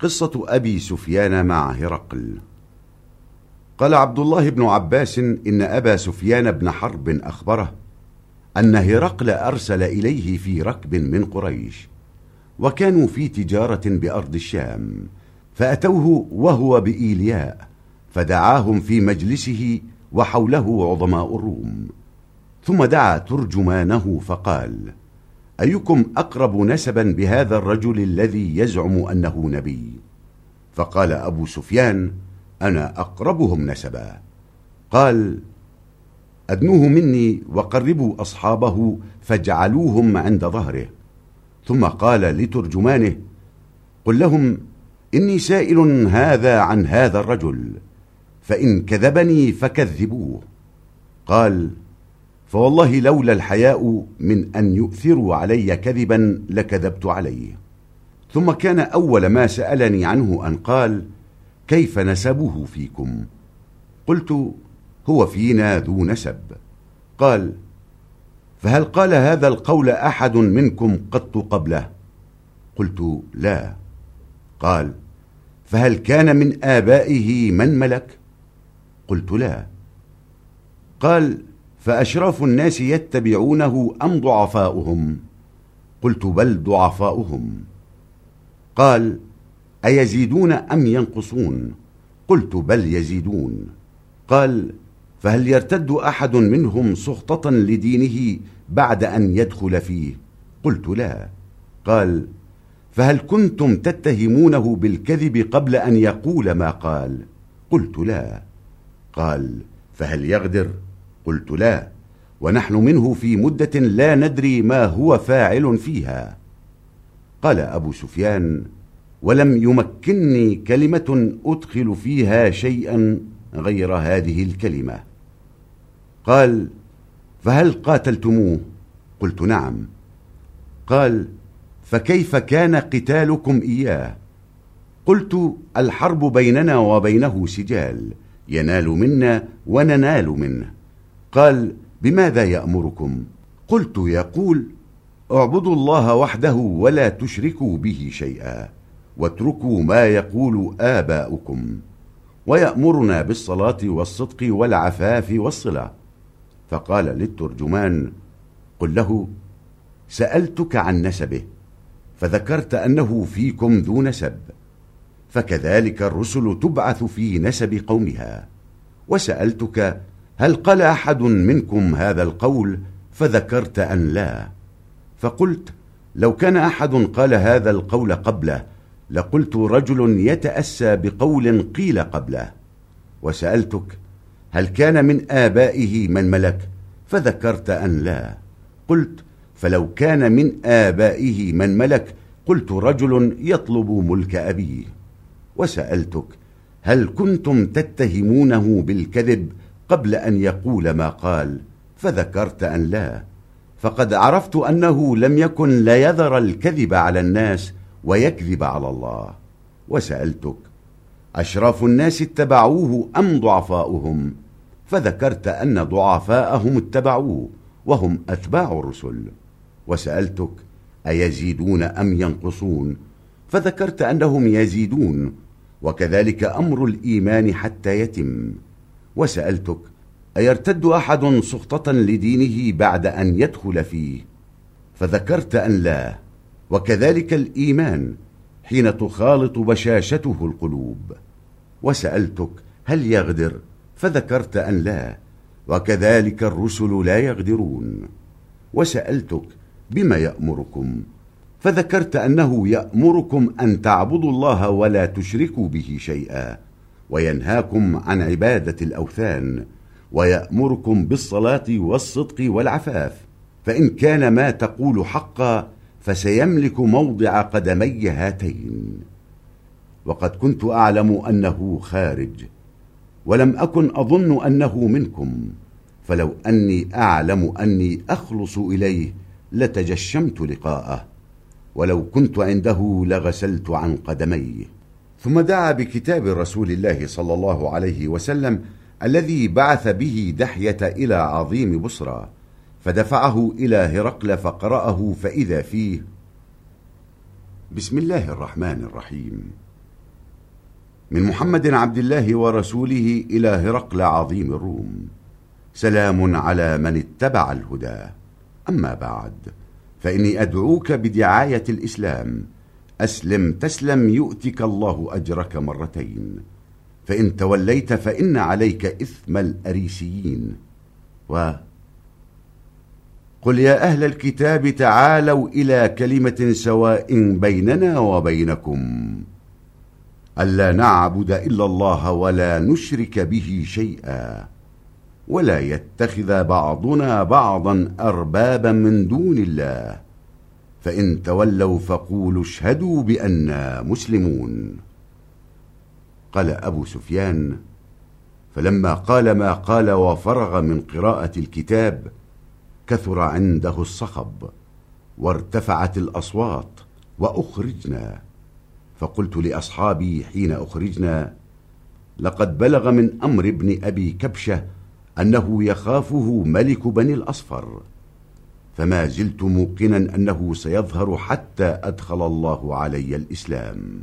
قصة أبي سفيان مع هرقل. قال عبد الله بن عباس إن أبا سفيان بن حرب أخبره أن هرقل أرسل إليه في ركب من قريش وكانوا في تجارة بأرض الشام فأتوه وهو بإيلياء فدعاهم في مجلسه وحوله عظماء الروم ثم دعا ترجمانه فقال أيكم أقرب نسبا بهذا الرجل الذي يزعم أنه نبي؟ فقال أبو سفيان أنا أقربهم نسبا. قال أدنوه مني وقربوا أصحابه فاجعلوهم عند ظهره. ثم قال لترجمانه قل لهم إني سائل هذا عن هذا الرجل فإن كذبني فكذبوه. قال فوالله لولا الحياء من أن يؤثروا علي كذبا لكذبت عليه. ثم كان أول ما سألني عنه أن قال كيف نسبه فيكم؟ قلت هو فينا ذو نسب. قال فهل قال هذا القول أحد منكم قط قبله؟ قلت لا. قال فهل كان من آبائه من ملك؟ قلت لا. قال فأشراف الناس يتبعونه أم ضعفاؤهم؟ قلت بل ضعفاؤهم. قال أيزيدون أم ينقصون؟ قلت بل يزيدون. قال فهل يرتد أحد منهم سخطة لدينه بعد أن يدخل فيه؟ قلت لا. قال فهل كنتم تتهمونه بالكذب قبل أن يقول ما قال؟ قلت لا. قال فهل يغدر؟ قلت لا ونحن منه في مدة لا ندري ما هو فاعل فيها. قال أبو سفيان ولم يمكنني كلمة أدخل فيها شيئا غير هذه الكلمة. قال فهل قاتلتموه؟ قلت نعم. قال فكيف كان قتالكم إياه؟ قلت الحرب بيننا وبينه سجال ينال منا وننال منه. قال بماذا يأمركم؟ قلت يقول اعبدوا الله وحده ولا تشركوا به شيئا واتركوا ما يقول آباؤكم ويأمرنا بالصلاة والصدق والعفاف والصلة فقال للترجمان قل له سألتك عن نسبه فذكرت أنه فيكم ذو نسب فكذلك الرسل تبعث في نسب قومها وسألتك هل قال أحد منكم هذا القول فذكرت أن لا؟ فقلت لو كان أحد قال هذا القول قبله لقلت رجل يتأسى بقول قيل قبله. وسألتك هل كان من آبائه من ملك؟ فذكرت أن لا. قلت فلو كان من آبائه من ملك قلت رجل يطلب ملك أبيه. وسألتك هل كنتم تتهمونه بالكذب قبل أن يقول ما قال فذكرت أن لا. فقد عرفت أنه لم يكن ليذر الكذب على الناس ويكذب على الله. وسألتك أشراف الناس اتبعوه أم ضعفاؤهم؟ فذكرت أن ضعفاءهم اتبعوه وهم أتباع الرسل. وسألتك أيزيدون أم ينقصون؟ فذكرت أنهم يزيدون وكذلك أمر الإيمان حتى يتم. وسألتك أيرتد أحد سخطة لدينه بعد أن يدخل فيه؟ فذكرت أن لا وكذلك الإيمان حين تخالط بشاشته القلوب. وسألتك هل يغدر؟ فذكرت أن لا وكذلك الرسل لا يغدرون. وسألتك بما يأمركم؟ فذكرت أنه يأمركم أن تعبدوا الله ولا تشركوا به شيئا. وينهاكم عن عبادة الأوثان ويأمركم بالصلاة والصدق والعفاف فإن كان ما تقول حقا فسيملك موضع قدمي هاتين. وقد كنت أعلم أنه خارج ولم أكن أظن أنه منكم فلو أني أعلم أني أخلص إليه لتجشمت لقاءه ولو كنت عنده لغسلت عن قدميه. ثم دعا بكتاب رسول الله صلى الله عليه وسلم الذي بعث به دحية إلى عظيم بصرى فدفعه إلى هرقل فقرأه فإذا فيه. بسم الله الرحمن الرحيم. من محمد عبد الله ورسوله إلى هرقل عظيم الروم. سلام على من اتبع الهدى. أما بعد فإني أدعوك بدعاية الإسلام. أسلم تسلم يؤتك الله أجرك مرتين. فإن توليت فإن عليك إثم الأريسيين. و قل يا أهل الكتاب تعالوا إلى كلمة سواء بيننا وبينكم. ألا نعبد إلا الله ولا نشرك به شيئا. ولا يتخذ بعضنا بعضا أربابا من دون الله. فإن تولوا فقولوا اشهدوا بأننا مسلمون. قال أبو سفيان فلما قال ما قال وفرغ من قراءة الكتاب كثر عنده الصخب وارتفعت الأصوات وأخرجنا. فقلت لأصحابي حين أخرجنا لقد بلغ من أمر ابن أبي كبشة أنه يخافه ملك بني الأصفر. فما زلت موقنا أنه سيظهر حتى أدخل الله علي الإسلام.